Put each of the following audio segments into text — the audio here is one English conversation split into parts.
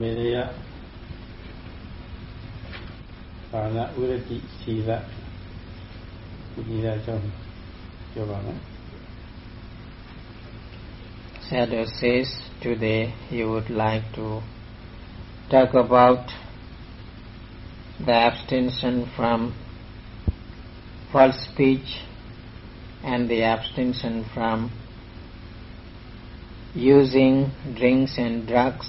วิยะฐานะวิรติศีละศีละจงเกี่ยวกับนะ Sayadaw says today he would like to talk about the abstention from false speech and the abstention from using drinks and drugs.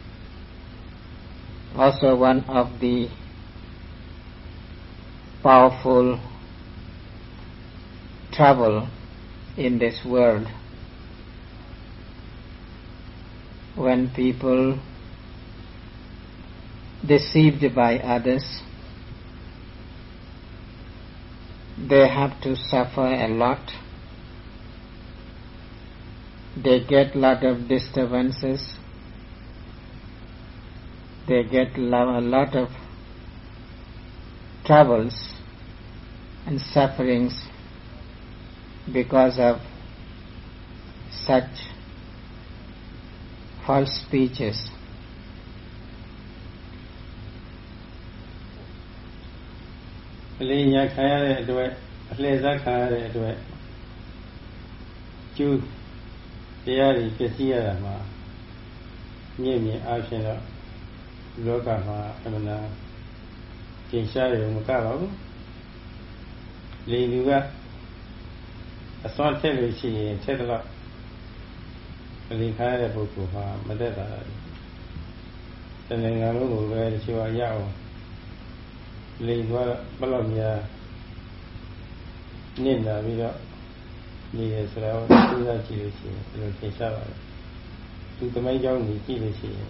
also one of the powerful trouble in this world. When people deceived by others they have to suffer a lot. They get lot of disturbances they get a lot of troubles and sufferings because of such false speeches. အလေးညာခံရတဲ့အတွက်အလှည့်စားခံရတဲ့အတွက်ကျူးတရားတွေပြည့်စည်ရတာမှာမြင့်မြင့်အားဖြင့်တော့လောကမှာအမှန်တရားသင်ရှားရုံမကပါဘူးလေလူကအစွမ်းထက်လို့ရှိရင်ထက်တော့အလီခါရတဲ့ပုဂ္ဂိုလ်မှာမတက်တာတဏှာလုံးကိုပဲတချို့ကရအောင်လေသွားဘလို့များနစ်လာပြီးတော့နေရဆိုတော့စဉ်းစားကြည့်လို့ရှိရင်ဒီလိုသင်ရှားပါတယ်သူသမိုင်းကြောင်းကြီးကြည့်လို့ရှိရင်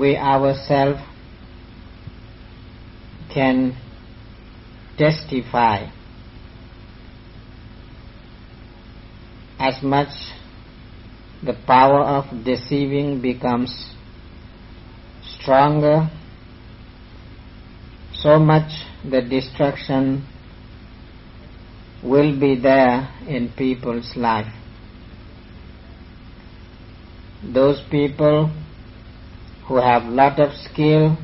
we ourselves can testify as much the power of deceiving becomes stronger, so much the destruction will be there in people's life. Those people who have lot of skill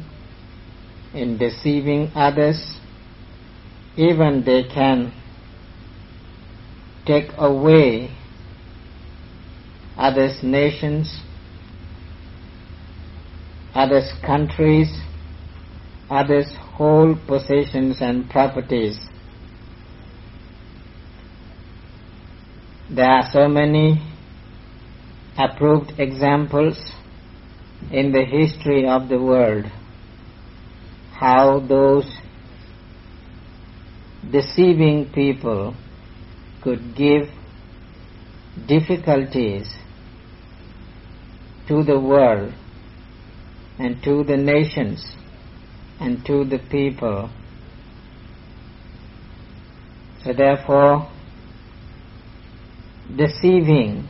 in deceiving others, even they can take away others' nations, others' countries, others' whole possessions and properties. There are so many approved examples in the history of the world how those deceiving people could give difficulties to the world and to the nations and to the people. So therefore, deceiving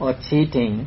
or cheating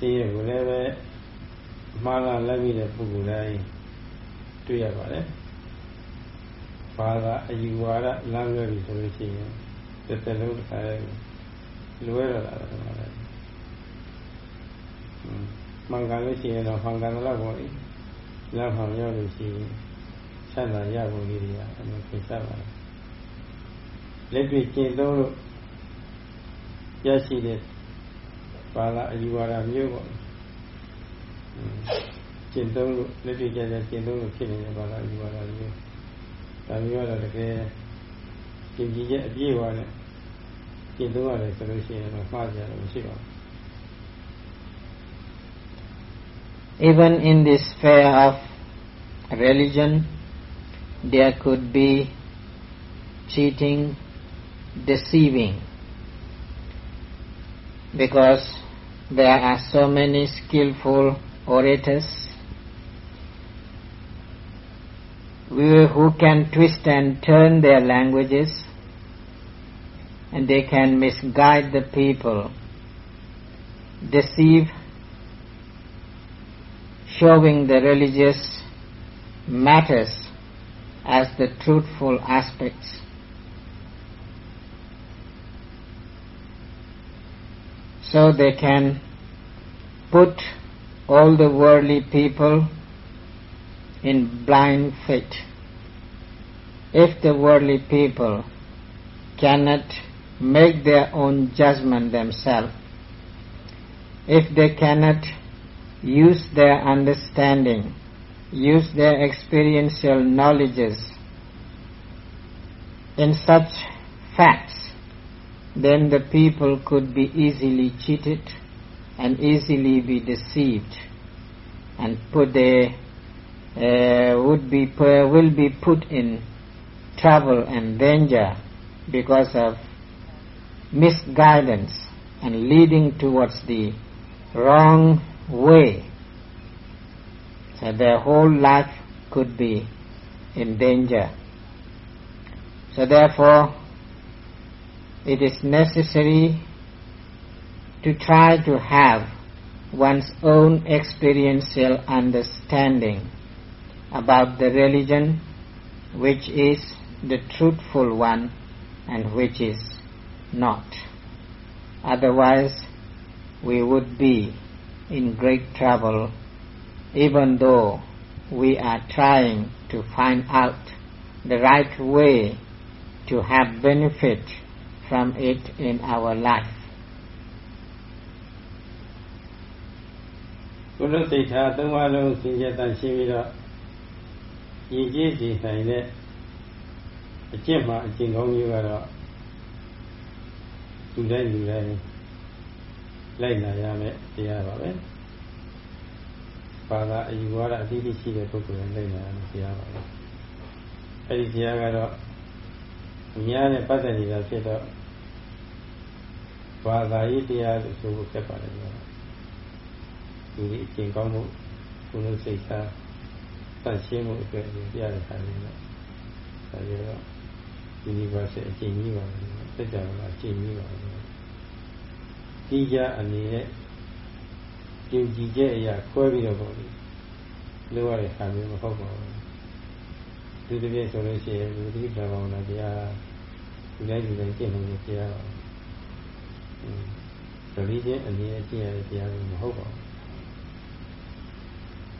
ရှင်းရကိုလည်းပဲမှားလာလက်ပြီးတဲ့ပုဂ္ဂိုလ်တိုင်းတွေ့ရပါတယ်ဘာသာအယူဝါဒလမ်းလွဲပြီဆိုလို့ရှိရင်တစ်သက်လုံးတစ်ခါလွဲရတာတော့မှလည်းမှန်ကန်လို့ရှိရင်တော့မှန်ကန်တော့ပေါ့လေလမ်းမှန်ရောက်လို့ရှိရင်ဆန္ဒရဖို့လေးတွေအမှန်သိစားပါတယ်လက်တွေ့ကျင့်သုံးလို့ရရှိတဲ့ ဘာသာအယူဝါဒမျိုးပေါ့ကျင့်သုံးလို့လက်တွေ့ကျကျကျင့်သုံးလို့ဖြစ်နေတဲ့ဘာသာအယူဝါဒမျိုးဒါမျိုးကတော့တကယ်ကျင့်ကြည်ချက်အပြည့်အဝနဲ့ကျင့်သုံးရတယ်ဆိုလို့ရှိရင်တော့မှားကြတယ်မရှိပါဘူး Even in this sphere of religion, there could be cheating, deceiving, because there are so many skillful orators who can twist and turn their languages and they can misguide the people, deceive, showing the religious matters as the truthful aspects. So they can put all the worldly people in blind faith. If the worldly people cannot make their own judgment themselves, if they cannot use their understanding, use their experiential knowledges in such facts, then the people could be easily cheated and easily be deceived and put a uh, would be will be put in trouble and danger because of misguidance and leading towards the wrong way. So their whole life could be in danger. So therefore, it is necessary to try to have one's own experiential understanding about the religion which is the truthful one and which is not. Otherwise, we would be in great trouble even though we are trying to find out the right way to have benefit from it in our life. ဘုရားစိတ်ထားသုံးပါးလုံးစင်ကြယ်တန်ရှင်းပြီးတော့ရည်ကြည်စီနိုင်တဲ့အကျင့်မှအကျင့်ကောင်းမျိုးကတော့လူတိုင်းလူတိုင်းလိုက်နာရမယ်တရားပါပဲဘာသာအယူဝါဒအသီးသီးရှိတဲ့ပုဂ္ဂိုလ်တွေလိုက်နာရမယ်တရားပါပဲအဲဒီတရားကတော့အများနဲ့ပတ်သက်နေတာဖြစ်တော့ ဘာသာရေးတရားလို့ဆိုဖို့ဖြစ်ပါတယ်ကွာဒီအကျင့်ကောင်းမှုဘုလိုစိတ်ထားတန့်ရှင်းမှုအတွက်ပြရတဲ့ခါလေးတော့ဒါကြတော့ universal အကျင့်ကြီးပါပဲသက်ကြတော့အကျင့်ကြီးပါပဲဒီကြအနေနဲ့ယုံကြည်ချက်အရာခွဲပြီးတော့ပေါ့လေလိုရတဲ့ခါမျိုးမဟုတ်ပါဘူးဒီတပြည့်ဆိုလို့ရှိရင်ဒီတိပ္ပံဘာဝနာတရားဒီတိုင်းဒီတိုင်းကျင့်နေတဲ့တရားပါ သတိချင်းအနေနဲ့ကျင့်ရတဲ့တရားမျိုးမဟုတ်ပါဘူး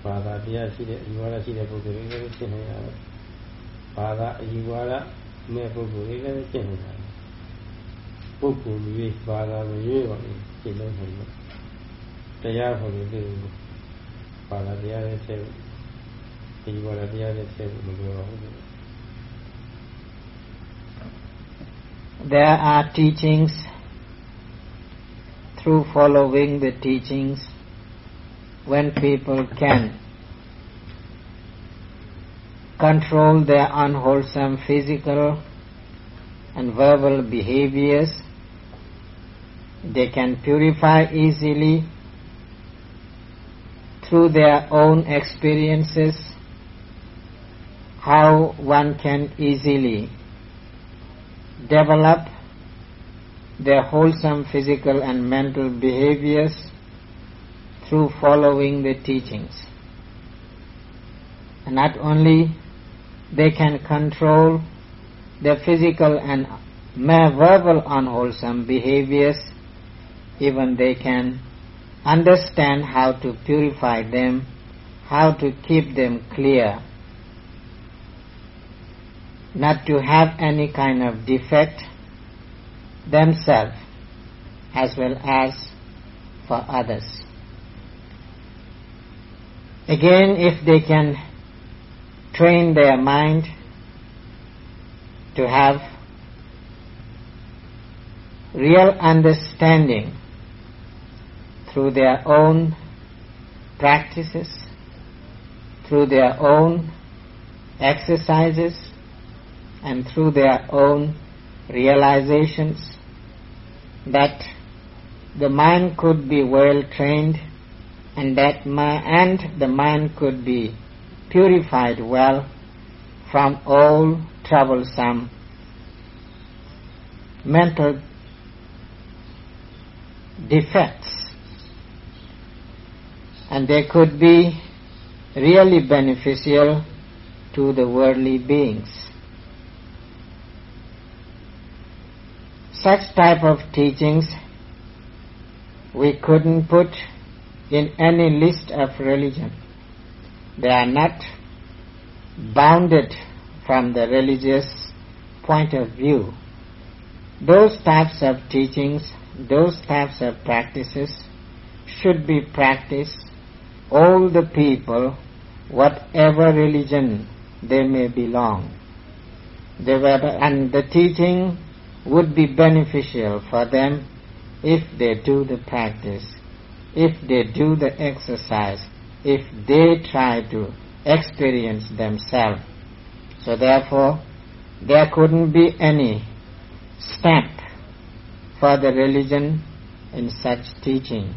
ဘာသာတရားရှိတဲ့အယူဝါဒရှိတဲ့ပုဂ္ဂိုလ်တွေလည်းရှင်းနေရတယ်။ဘာသာအယူဝါဒမဲ့ပုဂ္ဂိုလ်တွေလည်းရှင်းနေရတယ်။ပုဂ္ဂိုလ်ကြီးဘာသာမရွေးပါဘူးရှင်းလို့ဟုတ်လို့တရားဟောလို့ဒီဘာသာတရားနဲ့ဆက်ဒီဘာသာတရားနဲ့ဆက်မပြောပါဘူး။ There are teachings through following the teachings when people can. Control their unwholesome physical and verbal behaviors, they can purify easily through their own experiences. How one can easily develop their wholesome physical and mental behaviors through following the teachings. And not only they can control their physical and verbal unwholesome behaviors, even they can understand how to purify them, how to keep them clear, not to have any kind of defect themselves as well as for others. Again, if they can train their mind to have real understanding through their own practices, through their own exercises, and through their own realizations that the mind could be well trained and that my, and the mind could be purified well from all troublesome mental defects and they could be really beneficial to the worldly beings. Such type of teachings we couldn't put in any list of religion. They are not bounded from the religious point of view. Those types of teachings, those types of practices should be practiced all the people, whatever religion they may belong. They were, and the teaching would be beneficial for them if they do the practice, if they do the exercise, if they try to experience themselves. So therefore, there couldn't be any stamp for the religion in such teaching.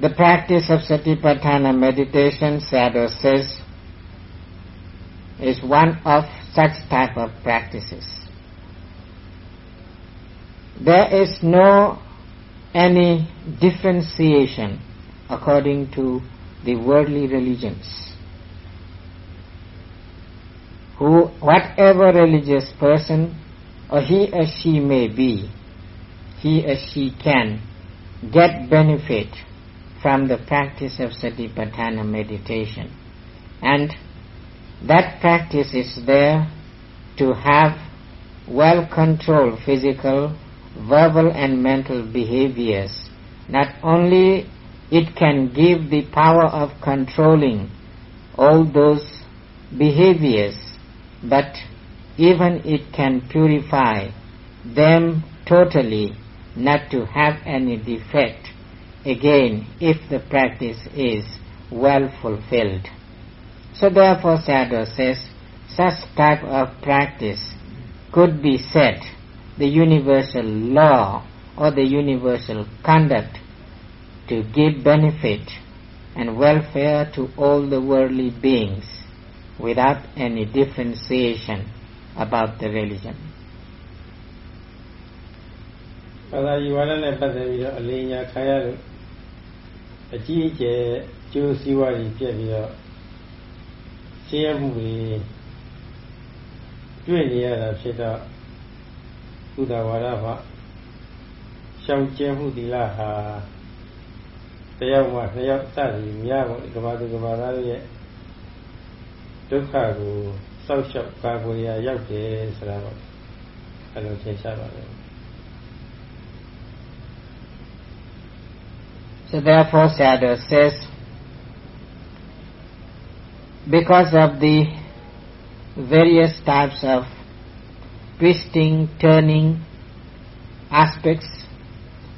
The practice of Satipatthana meditation, Sayadaw says, is one of such type of practices. There is no any differentiation according to the worldly religions. Who, whatever religious person or he or she may be, he or she can get benefit from the practice of Satipatthana meditation. And that practice is there to have well-controlled physical, verbal and mental behaviors. Not only it can give the power of controlling all those behaviors, but even it can purify them totally, not to have any defect again if the practice is well fulfilled. So therefore Sayadaw says, such type of practice could be said the universal law or the universal conduct to give benefit and welfare to all the worldly beings without any differentiation about the religion. ရှင်းရမှုတွေတွေ့နေရတာဖြစ်တော့ကုသဝါဒမှာရှောင်ကျဲမှုသီလဟာတယောက်မှနှစ်ယောက်စသည်များပေါ့ကဘာသူကဘာသားရဲ့ဒုက္ခကိုစောက်ရှောက်ကာကွယ်ရာရောက်တယ်ဆိုတာတော့အဲ့လိုသင်ရှားပါတယ် So therefore Sayadaw says, because of the various types of twisting, turning aspects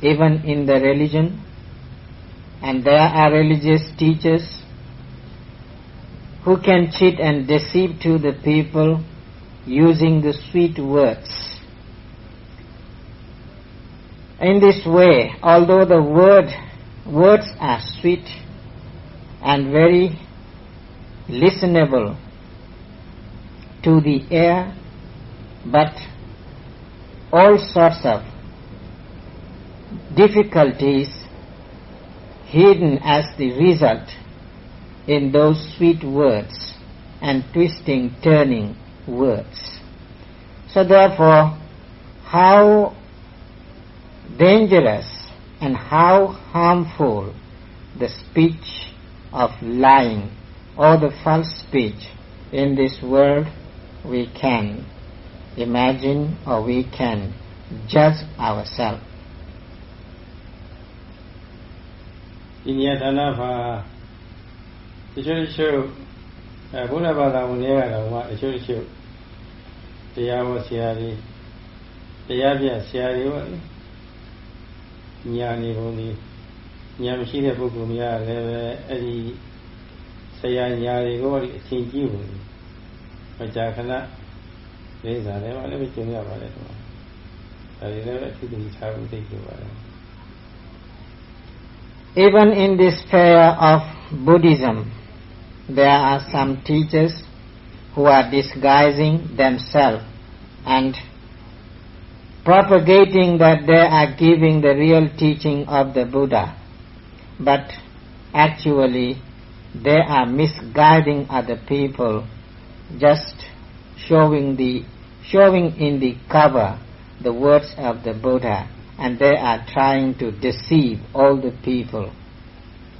even in the religion, and there are religious teachers who can cheat and deceive to the people using the sweet words. In this way, although the word words are sweet and very listenable to the ear, but all sorts of difficulties hidden as the result in those sweet words and twisting, turning words. So therefore, how dangerous and how harmful the speech of lying or the false speech in this world we can imagine or we can judge ourselves. ဒီနေရာဌာနမှာတချို့တချို့အဲဘုရားဘာသာဝင်တွေကတော့မှတချို့တချို့တရားဟောဆရာတွေတရားပြဆရာတွေပေါ့ညာနေပုံဒီညာမရှိတဲ့ပုဂ္ဂိုလ်များလည်းပဲအဲ့ဒီ ဆရာညာတွေကိုဒီအချင်းကြီးဝင်မကြာခဏလေးစားတယ်ဗာလည်းပဲကျုံရပါတယ်ဒီမှာဒါတွေလည်းအထူးသဖြင့်ထားဖို့သိကြပါတယ် Even in this sphere of Buddhism, there are some teachers who are disguising themselves and propagating that they are giving the real teaching of the Buddha. But actually, they are misguiding other people, just showing the showing in the cover the words of the Buddha, and they are trying to deceive all the people.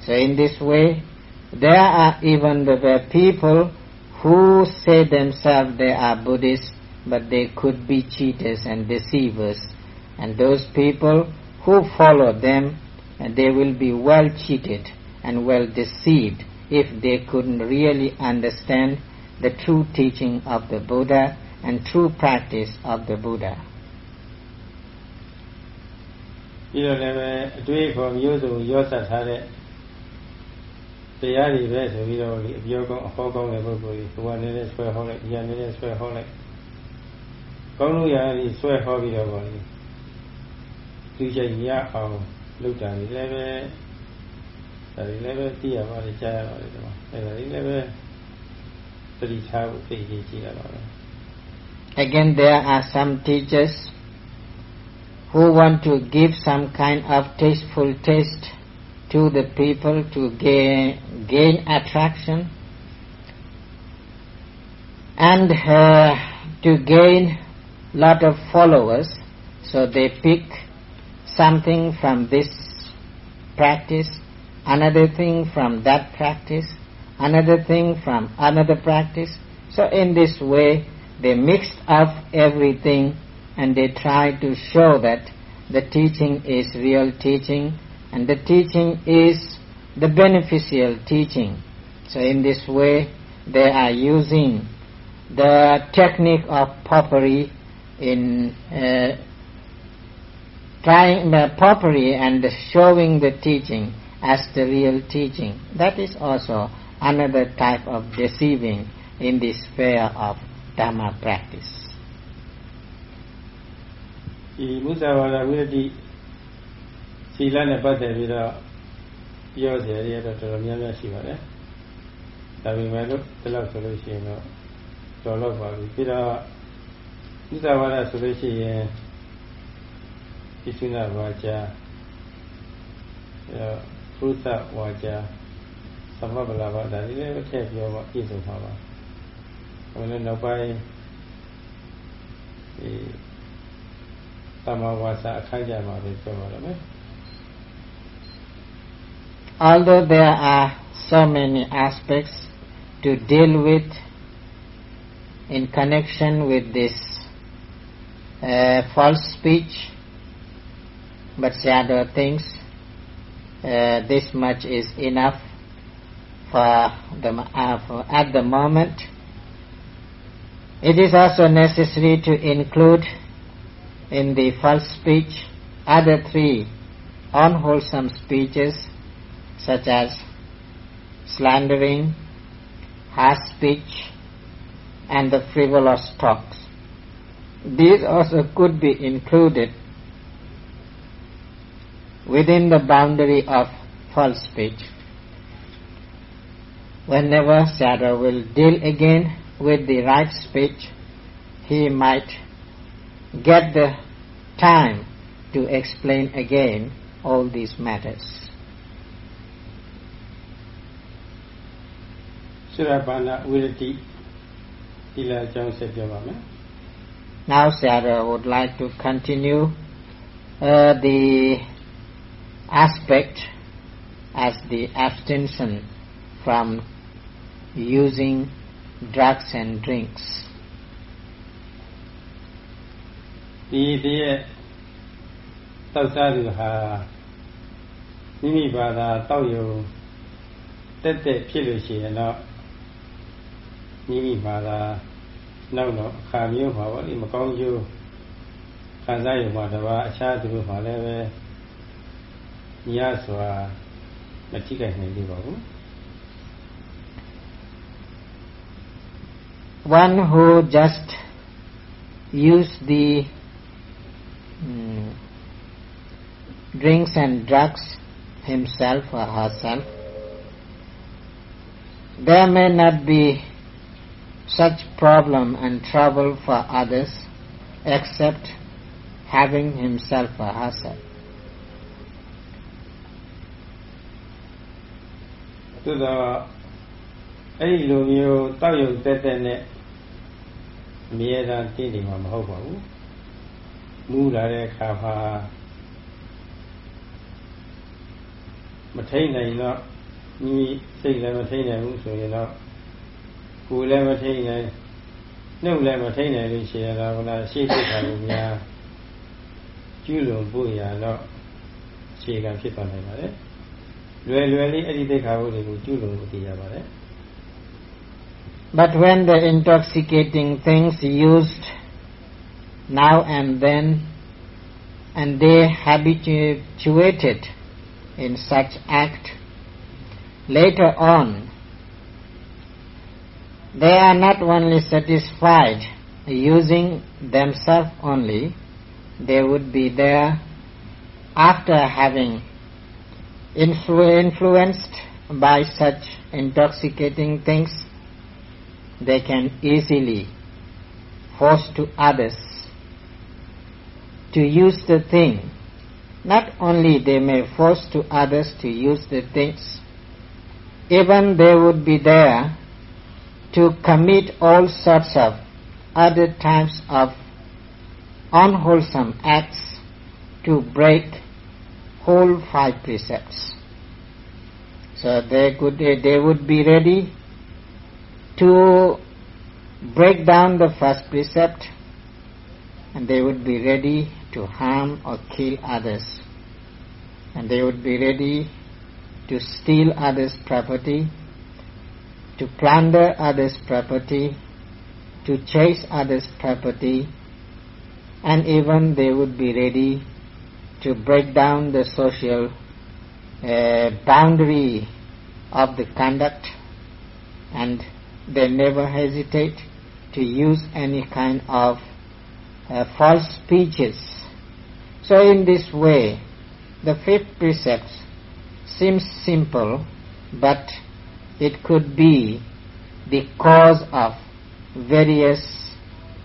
So in this way, there are even the people who say themselves they are Buddhists, but they could be cheaters and deceivers. And those people who follow them, they will be well cheated and well deceived if they couldn't really understand the true teaching of the Buddha and true practice of the Buddha. ပြီးတော့လည်းပဲအတွေ့အခေါ်မျိုးစုံရောဆက်ထားတဲ့တရားတွေပဲဆိုပြီးတော့ဒီအပြောကောင်းအဟောကောင်းတဲ့ပုဂ္ဂိုလ်ကြီးဘုရားနည်းနည်းဆွဲဟောလိုက်ဉာဏ်နည်းနည်းဆွဲဟောလိုက်ကောင်းလို့ရသည်ဆွဲဟောပြီးတော့ပေါ့လေသူချိန်ရအောင်လုပ်တာတွေလည်းပဲ Again, there are some teachers who want to give some kind of tasteful taste to the people to gain, gain attraction and uh, to gain lot of followers. So they pick something from this practice another thing from that practice, another thing from another practice. So in this way, they mixed up everything and they try to show that the teaching is real teaching and the teaching is the beneficial teaching. So in this way, they are using the technique of popery in uh, trying the popery and showing the teaching as the real teaching. That is also another type of deceiving in the sphere of Dharma practice. ဒီမုဇာဝါဒဝိရတိသီလနဲ့ပတ်သက်ပြီးတော့ပြောစရာတွေတော့တော်တော်များများရှိပါတယ်။ဒါပေမဲ့လို့ဒီလောက်ဆိုလို့ရှိရင်တော့တော်တော့ပါပြီ။ပြီးတော့မုဇာဝါဒဆိုလို့ရှိရင်ဒီစိနာဝါကျအဲ ဖုသဝါကျသမဗလာဘာဒါဒီလည်းထည့်ပြောပါပြည့်စုံပါပါ။ဟိုလည်းနောက်ပိုင်းဒီတမဝါစာအခန်းကြမှာပဲပြောပါတော့မယ် Although there are so many aspects to deal with in connection with this uh, false speech, but shadow things, uh, this much is enough for the uh, for at the moment. It is also necessary to include in the false speech other three unwholesome speeches such as slandering, harsh speech, and the frivolous talks. These also could be included within the boundary of false speech. Whenever Sayadaw will deal again with the right speech, he might get the time to explain again all these matters. Shirabana Now Sayadaw would like to continue uh, the aspect as the abstention from using drugs and drinks. ဒီတည်းရဲ့တောက်စားသူဟာမိမိဘာသာတောက်ရုံတက်တက်ဖြစ်လို့ရှိရင်တော့မိမိဘာသာနောက်တော့အခါမျိုးမှာပေါ့ဒီမကောင်းကျိုးခံစားရမှာတပါအခြားသူတို့မှာလည်းပဲ Yes, One who just use the mm, drinks and drugs himself or herself, there may not be such problem and trouble for others except having himself or herself. သို့တော့အဲ့ဒီလိုမျိုးတောက်ရုံတက်တက်နဲ့အမြဲတမ်းတည်နေမှာမဟုတ်ပါဘူးမူလာတဲ့အခါမှာမထိန်နိုင်တော့မိမိစိတ်လည်းမထိန်နိုင်ဘူးဆိုရင်တော့ကိုယ်လည်းမထိန်နိုင်နှုတ်လည်းမထိန်နိုင်လို့ရှိရင်တော့ဘုရားရှေ့တိတ်တာကိုများကျူးလွန်ဖို့ရတော့ခြေကဖြစ်သွားနိုင်ပါတယ် လွယ်လွယ်လေးအဲ့ဒီတိတ်ခါဖို့တွေကိုကျူးလွန်ဖို့တည်ရပါတယ် But when the intoxicating things used now and then and they habituated in such act, later on they are not only satisfied using themselves only, they would be there after having influ- influenced by such intoxicating things they can easily force to others to use the thing. Not only they may force to others to use the things, even they would be there to commit all sorts of other types of unwholesome acts to break whole five precepts. So they could they would be ready to break down the first precept and they would be ready to harm or kill others and they would be ready to steal others property to plunder others property to chase others property and even they would be ready to break down the social uh, boundary of the conduct and they never hesitate to use any kind of uh, false speeches. So in this way, the fifth precept seems simple, but it could be the cause of various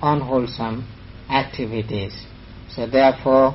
unwholesome activities. So therefore,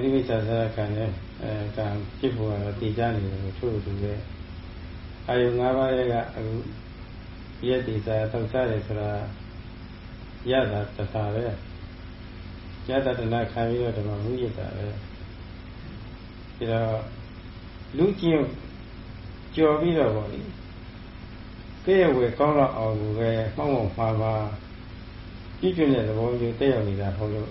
သာရကိစ္စတွေမှာအများကကဲ့ခံရတော့အောင်ကဲ့ရဲ့ဝင်ဖြစ်တော့အောင်ပြုလို့လို့ရှိရင်ကာမေတိပိစ္ဆာသာရကံနဲ့အဲကံဖြစ်ဖို့ကတော့တည်ကြနေတယ်လို့ထို့တူပဲအာယု၅ပါးရဲ့ကအခုရက်တည်စားတောက်စားတယ်ဆိုတာရတာတခါပဲရတာတနာခံပြီးတော့ဒီမှာမူရတာပဲဒါတော့လူကျင်ကြော်ပြီးတော့ဗောလေကဲ့ရဲ့ဝယ်ကောင်းတော့အောင်ကိုပဲမှောက်မှောက်မှားမှာပြည့်ပြည့်တဲ့သဘောမျိုးတက်ရောက်နေတာဟုတ်လို့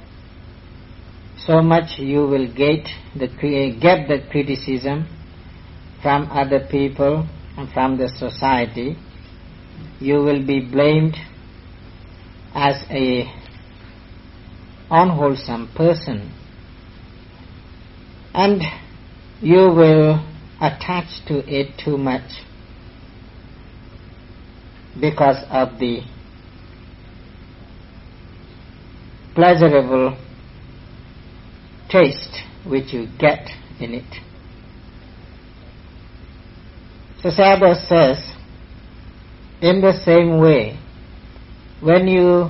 so much you will get the get the criticism from other people and from the society. You will be blamed as a unwholesome person. And you will attach to it too much because of the pleasurable taste which you get in it. So Sayadaw says, in the same way, when you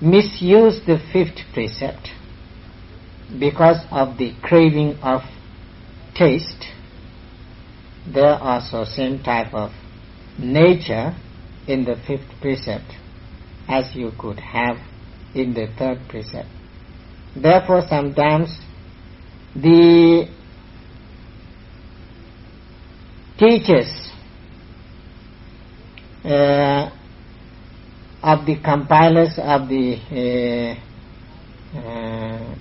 misuse the fifth precept because of the craving of taste, there are also same type of nature in the fifth precept as you could have in the third precept. Therefore, sometimes the teachers uh, of the compilers of the uh, uh,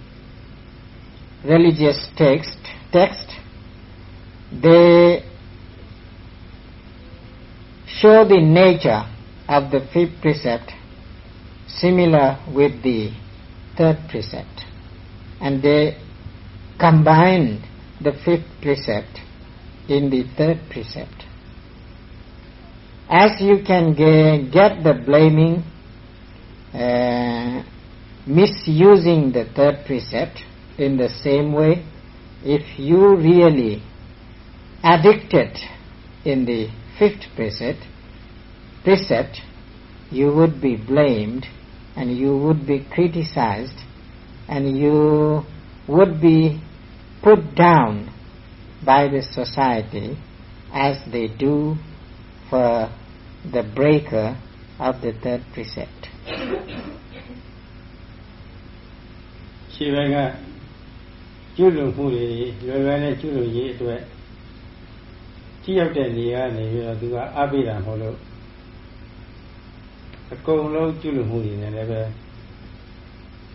religious text, text, they show the nature of the fifth precept similar with the third precept and they combine the fifth precept in the third precept. As you can get the blaming, uh, misusing the third precept in the same way, if you really addicted in the fifth precept, precept, you would be blamed and you would be criticized and you would be put down by the society as they do for the breaker of the third precept. ရှင်းပိုင်းကကျွလွန်မှုတွေလွယ်လွယ်နဲ့ကျွလွန်ရေးအတွက်ထိရောက်တဲ့နေရာနေပြီးတော့သူကအပိဓာမဟုတ်လို့ အကုန်လုံးကျွလွန်မှုတွေနဲ့လည်းပဲ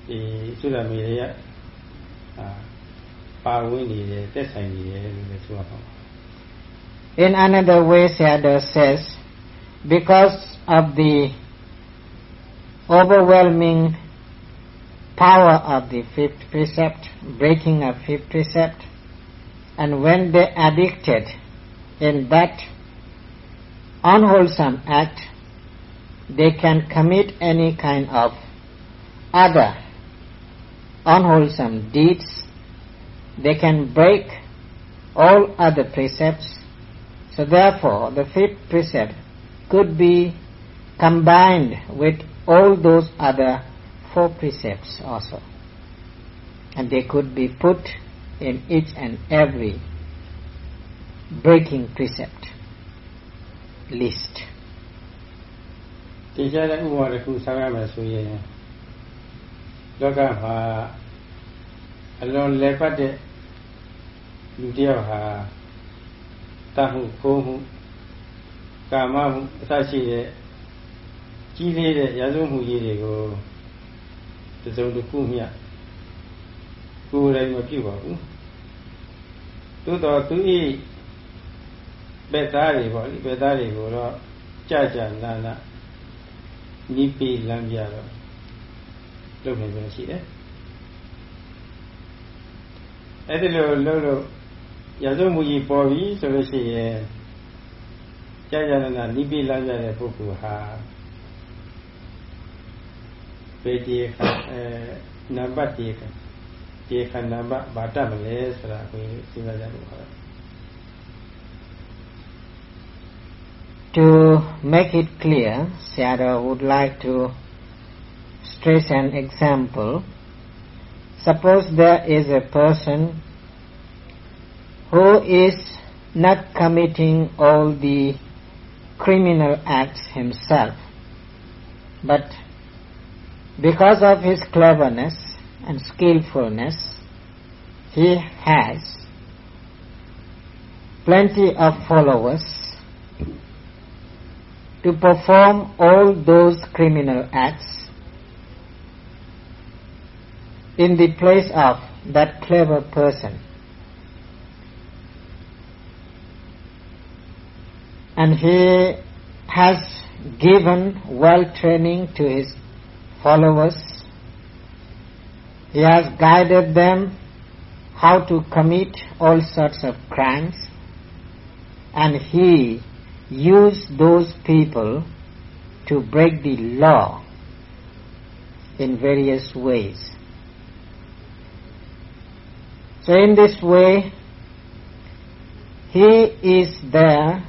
ဒီသုဒ္ဓမေရအာပါဝင်နေတယ်တက်ဆိုင်နေတယ်လို့လည်းဆိုရပါမယ် In another way Sayadaw says because of the overwhelming power of the fifth precept breaking of fifth precept and when they addicted in that unwholesome act they can commit any kind of other unwholesome deeds, they can break all other precepts. So therefore, the fifth precept could be combined with all those other four precepts also. And they could be put in each and every breaking precept list. တင်ရှားတဲ့ဥပမာတစ်ခုဆောင်းရမယ်ဆိုရင်လောကမှာအလွန်လဲပတ်တဲ့လူတယောက်ဟာတတ်မှုခိုးမှုကာမမှုအစရှိတဲ့ကြီးလေးတဲ့ရာဇဝမှုကြီးတွေကိုတစုံတစ်ခုမျှကိုယ်တိုင်မပြုပါဘူးသို့တော်သူဤဘက်သားတွေပေါ့လေဘက်သားတွေကိုတော့ကြကြနာနာ နိပိလမ်းပြတော့လုပ်နေကြရှိတယ်အဲ့ဒီလိုလုပ်လို့ရစုမှုကြီးပေါ်ပြီဆိုလို့ရှိရင်ကြာကြာနာနာနိပိလမ်းပြတဲ့ပုဂ္ဂိုလ်ဟာပေတိခအဲနံပါတ်တိခဒီခန္ဓာဘဘာတတ်မလဲဆိုတာကိုစဉ်းစားကြလို့ခေါ် To make it clear, Sayadaw would like to stress an example. Suppose there is a person who is not committing all the criminal acts himself, but because of his cleverness and skillfulness, he has plenty of followers to perform all those criminal acts in the place of that clever person. And he has given well training to his followers. He has guided them how to commit all sorts of crimes and he used those people to break the law in various ways. So in this way, he is there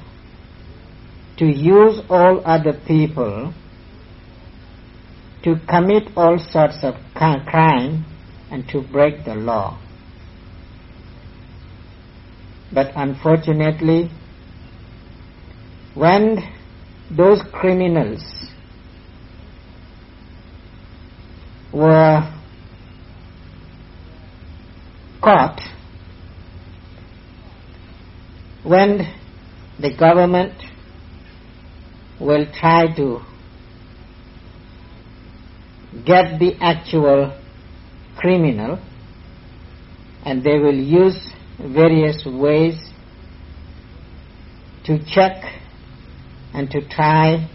to use all other people to commit all sorts of crime and to break the law. But unfortunately, when those criminals were caught, when the government will try to get the actual criminal and they will use various ways to check and to try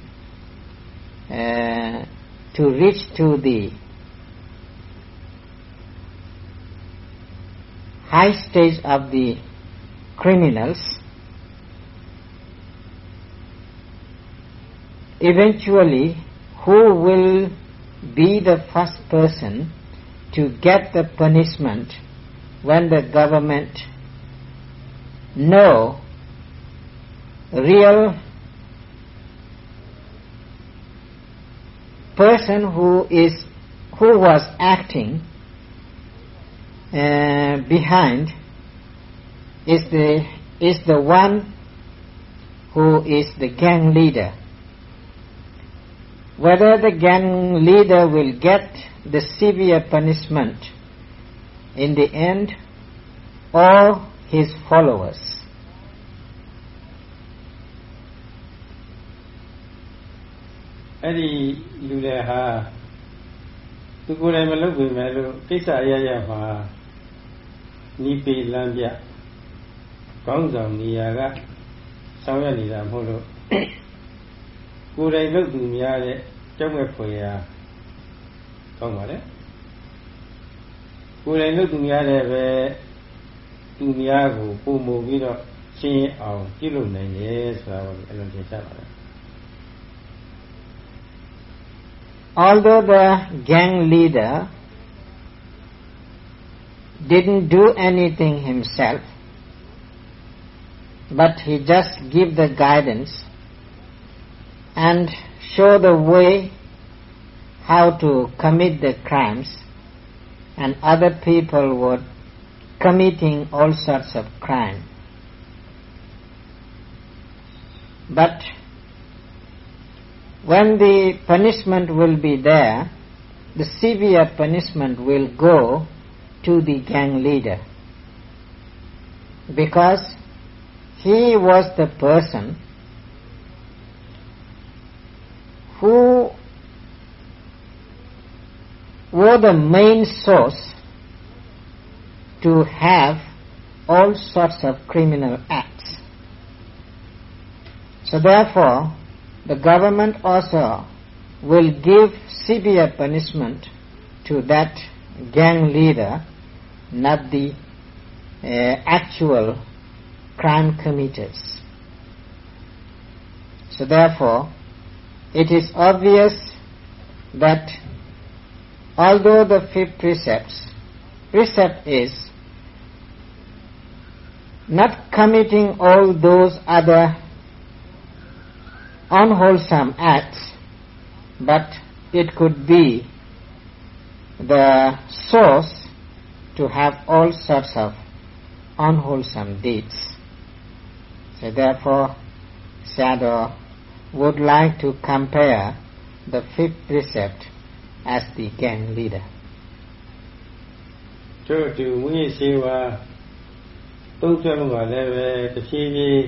uh, to reach to the high stage of the criminals. Eventually who will be the first person to get the punishment when the government know real person who is who was acting uh, behind is the is the one who is the gang leader whether the gang leader will get the severe punishment in the end or his followers. ။ အဲ့ဒီလူတွေဟာသူကိုယ်တိုင်မလုပ်ပေမဲ့လို့ကိစ္စအရရမှာနီးပေလမ်းပြကောင်းဆောင်နေရာကဆောင်ရွက်နေတာမဟုတ်လို့ကိုယ်တိုင်လုပ်သူများတဲ့ကြောက်မဲ့ဖွယ်ရာကောင်းပါလေကိုယ်တိုင်လုပ်သူများတဲ့ပဲသူများကိုပုံမူပြီးတော့ရှင်းအောင်ပြုလုပ်နိုင်တယ်ဆိုတာကိုအဲ့လိုသင်ချပါတယ် Although the gang leader didn't do anything himself, but he just give the guidance and show the way how to commit the crimes and other people were committing all sorts of crime. But when the punishment will be there, the severe punishment will go to the gang leader because he was the person who were the main source to have all sorts of criminal acts. So therefore, the government also will give severe punishment to that gang leader, not the uh, actual crime committers. So therefore, it is obvious that although the fifth precepts, precept is not committing all those other unwholesome acts, but it could be the source to have all sorts of unwholesome deeds. So therefore, Sayadaw would like to compare the fifth precept as the gang leader. တို့တူမူရရှိဝါသုံးချက်မှာလည်းပဲတဖြည်းဖြည်း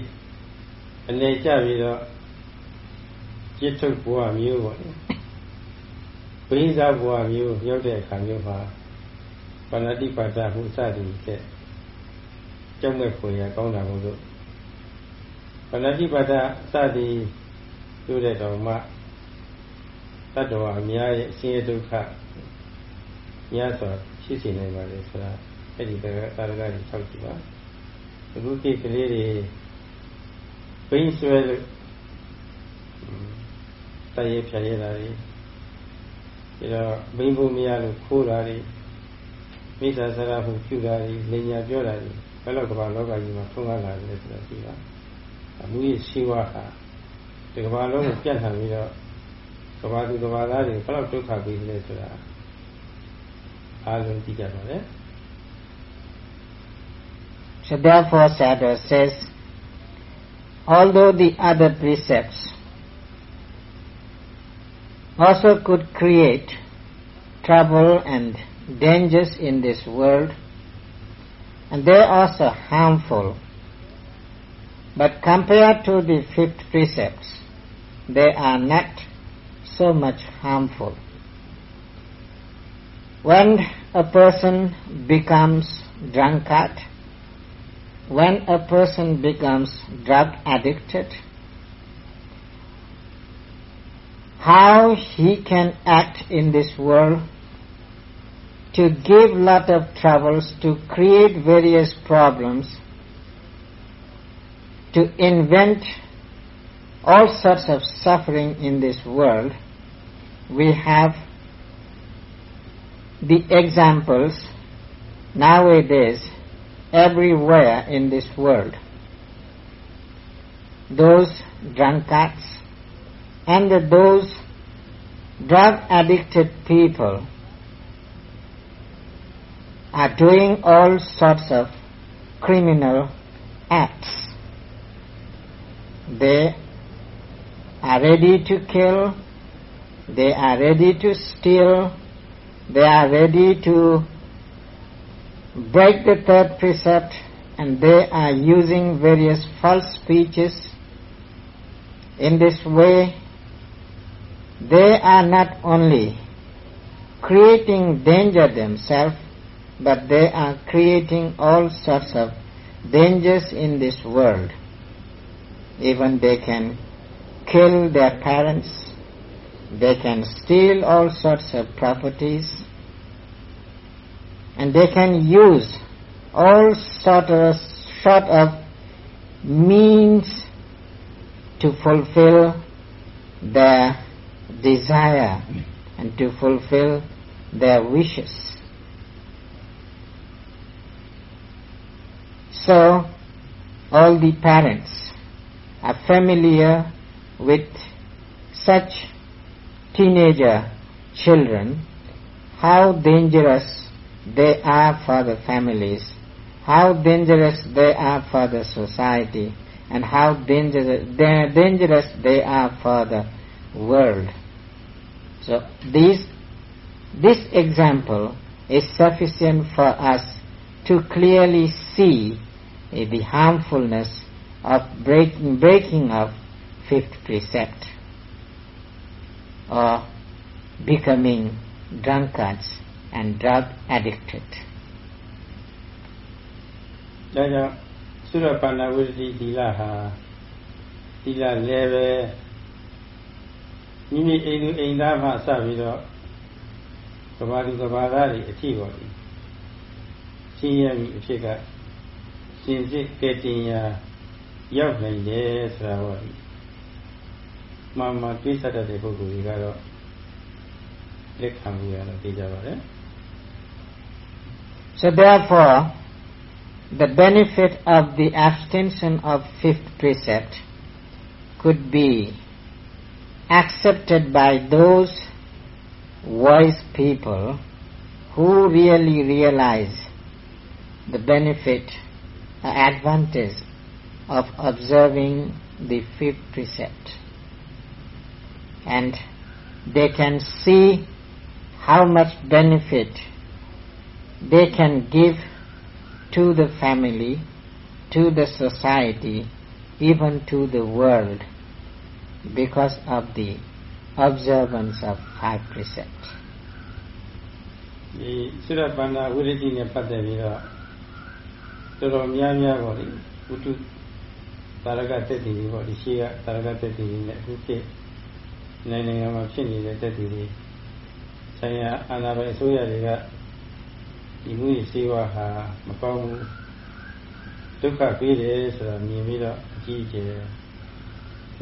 အနေကျပြီးတော့ จิตထုတ်ဘဝမျိုးပေါ့လေဘိဇာဘဝမျိုးရောက်တဲ့အခါမျိုးမှာပဏာတိပါဒမှုစသည်တဲ့ကြောက်မဲ့ဖွယ်ရကောင်းတာမို့လို့ပဏာတိပါဒစသည်တို့တဲ့တော်မှတတ္တဝါအများရဲ့အရှင်းဒုက္ခများစွာဖြစ်စေနိုင်ပါလေဆိုတာအဲ့ဒီတရားသာရကကြီးထောက်ကြည့်ပါအခုကိကလေးတွေဘိန်းဆွဲလို့ တရေဖြတ်ရတာတွေပြီးတော့ဘိန်းဖို့မရလို့ခိုးတာတွေမိစ္ဆာစရမှုပြုတာတွေလင်ညာပြောတာတွေဘယ်လိုကမ္ဘာလောကကြီးမှာထုံးကားလာတယ်ဆိုတာသိပါအမှုရဲ့ရှိဝါဟာဒီကမ္ဘာလုံးကိုပြန့်ထန်ပြီးတော့ကဘာသူကဘာသားတွေဘယ်လောက်ဒုက္ခပေးလဲဆိုတာအားလုံးသိကြပါလေ So therefore Sayadaw says, although the other precepts also could create trouble and dangers in this world, and they are also harmful, but compared to the fifth precepts, they are not so much harmful. When a person becomes drunkard, when a person becomes drug addicted, how he can act in this world to give lot of troubles, to create various problems, to invent all sorts of suffering in this world, we have the examples nowadays everywhere in this world. Those drunkards and those drug addicted people are doing all sorts of criminal acts. They are ready to kill, they are ready to steal, they are ready to break the third precept, and they are using various false speeches. In this way, they are not only creating danger themselves, but they are creating all sorts of dangers in this world. Even they can kill their parents, they can steal all sorts of properties, and they can use all sort of, sort of means to fulfill their desire and to fulfill their wishes. So, all the parents are familiar with such teenager children, how dangerous they are for the families, how dangerous they are for the society, and how dangerous, they are for the world. So these, this example is sufficient for us to clearly see uh, the harmfulness of breaking, breaking of fifth precept or becoming drunkards and drug addicted. That's สุรปานวิริติศีลาหาศีลาเลเว မိမိအိမ်သူအိမ်သားမှစပြီးတော့ကဘာလူကဘာသားတွေအထီပေါ်ဒီရှင်းရပြီအဖြစ်ကရှင်စစ်ကဲတင်ရာရောက်နိုင်တယ်ဆိုတာဟောဒီမှန်မှန်တွေးဆက်တဲ့ပုဂ္ဂိုလ်တွေကတော့လက်ခံမှုရတော့သိကြပါလေ So therefore, the benefit of the abstention of fifth precept could be accepted by those wise people who really realize the benefit, advantage of observing the fifth precept. And they can see how much benefit they can give to the family, to the society, even to the world because of the observance of five precepts. ဒီစိရပန္နာဝိရတိနဲ့ပတ်သက်ပြီးတော့တော်တော်များများပေါ့လေဝတ္ထုတာရကတက်တည်တွေပေါ့ဒီရှိကတာရကတက်တည်တွေနဲ့အခုခေတ်နိုင်နိုင်ငံမှာဖြစ်နေတဲ့တက်တည်တွေဆိုင်ရာအာဏာပိုင်အစိုးရတွေကဒီမှုရေးစေဝါဟာမကောင်းဘူးဒုက္ခပေးတယ်ဆိုတာမြင်ပြီးတော့အကြီးအကျယ် မှ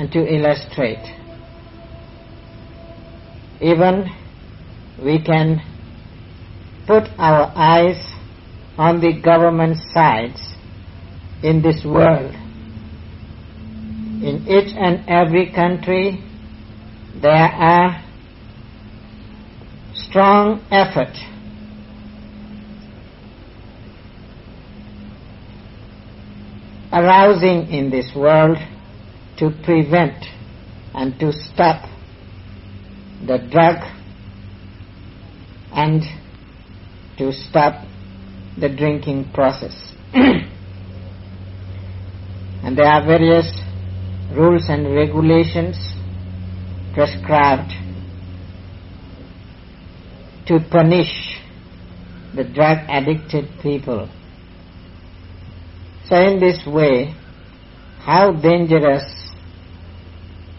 and to illustrate. Even we can put our eyes on the government sides in this world. In each and every country there are strong effort arousing in this world to prevent and to stop the drug and to stop the drinking process. and there are various rules and regulations prescribed to punish the drug addicted people. So in this way, how dangerous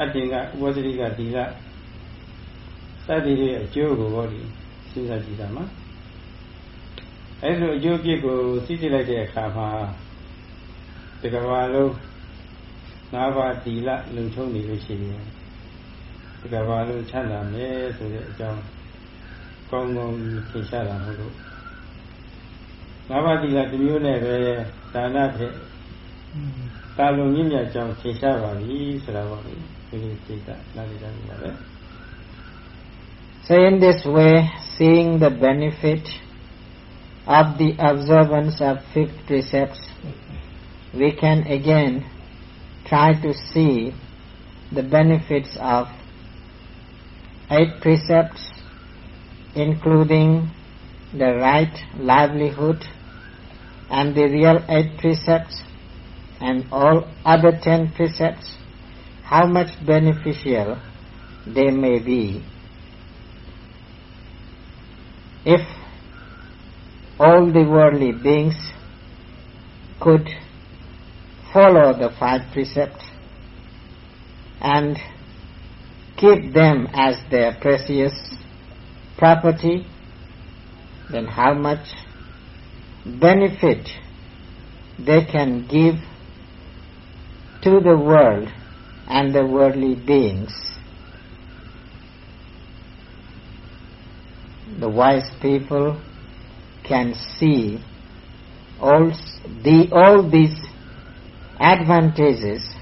အတ္တင်ကဥပသတိကသီလစသည်တွေအကျိုးကိုဟောဒီစဉ်းစားကြည့်တာမှာအဲဒါအကျိုးပြည့်ကိုသိသိလိုက်တဲ့အခါမှာတကဘာလုံးငါးပါးသီလလုံချုံနေလို့ရှိရင်တကဘာလုံးချမ်းသာမယ်ဆိုတဲ့အကြောင်းကောင်းကောင်းထင်ရှားတာမဟုတ်လို့ငါးပါးသီလတစ်မျိုးနဲ့ပဲဒါနဖြင့်ကာလုံမြင့်မြတ်ကြောင်းထင်ရှားပါပြီဆိုတာပေါ့လေ So in this way, seeing the benefit of the observance of fifth precepts, we can again try to see the benefits of eight precepts, including the right livelihood and the real eight precepts and all other ten precepts how much beneficial they may be if all the worldly beings could follow the five precepts and keep them as their precious property, then how much benefit they can give to the world and the worldly beings. The wise people can see all the all these advantages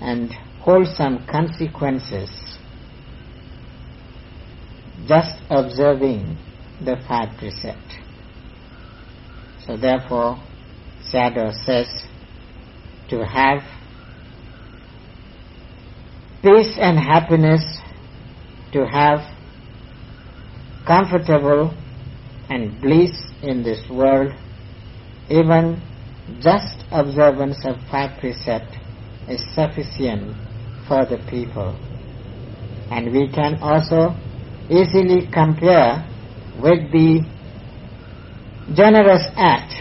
and wholesome consequences just observing the five precepts. So therefore, Sayadaw says to have peace and happiness, to have comfortable and bliss in this world, even just observance of five precepts is sufficient for the people. And we can also easily compare with the generous act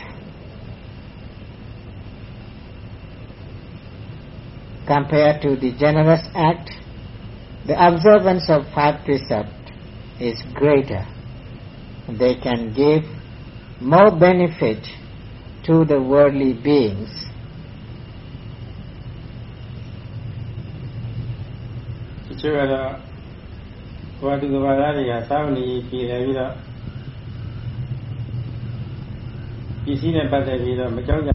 compared to the generous act, the observance of five precepts is greater. They can give more benefit to the worldly beings. တချို့ကတော့ဘာသူကဘာသားတွေကစောင့်နေပြည်တယ်ပြီးတော့ပစ္စည်းနဲ့ပတ်သက်ပြီးတော့မကြောက်ကြ